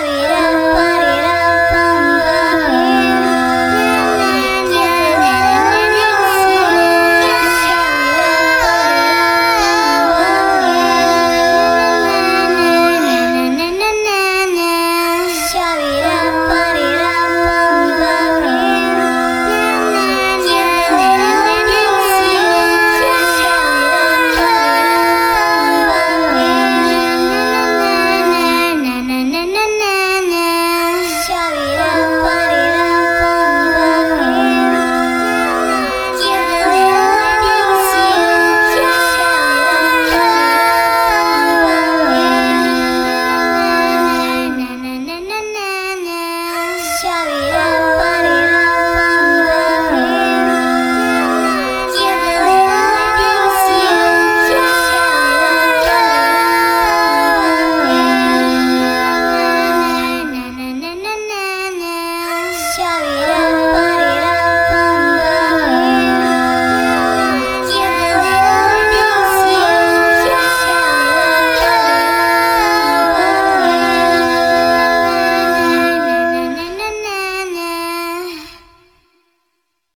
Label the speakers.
Speaker 1: Yeah.